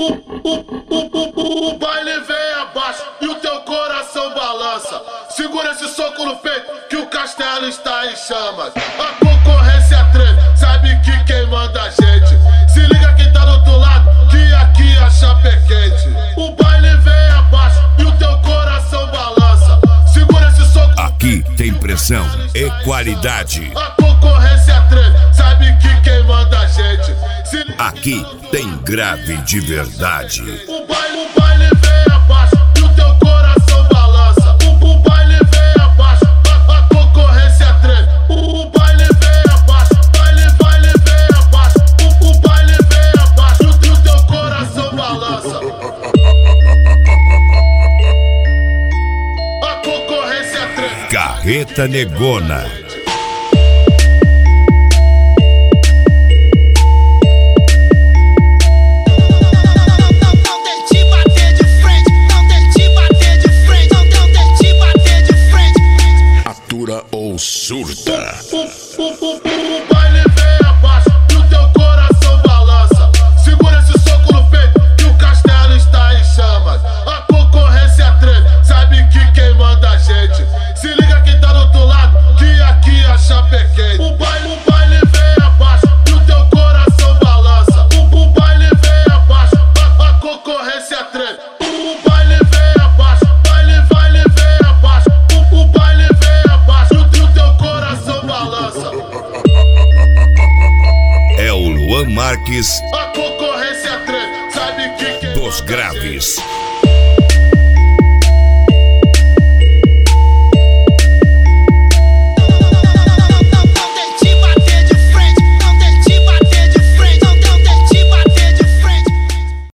O, o, o, baile vem abaixo e o teu coração balança. Segura esse soco no peito que o castelo está em chamas. A concorrência treme, sabe que quem manda a gente. Se liga quem tá do outro lado, que aqui a chapa é quente. O baile vem abaixo e o teu coração balança. Segura esse soco. Aqui tem pressão e qualidade. A concorrência treme, sabe que quem manda a gente. Aqui tem grave de verdade. O baile, o baile vem abaixo e o teu coração balança. O, o baile vem abaixo, a, a concorrência treme. O, o baile vem abaixo, baile, baile vem abaixo. O, o baile vem abaixo e o, o teu coração balança. A concorrência treme. Carreta Negona. Ou surda. O, baile vem abaixo e o teu coração balança. Segura esse soco no peito que o castelo está em chamas. A concorrência treme, sabe que quem manda a gente. Se liga quem tá do outro lado, que aqui a chapa é quente. O baile, o baile vem abaixo e o teu coração balança. O, o baile vem abaixo, a, a concorrência treme. É Marques A concorrência treme, sabe que quem dos Graves.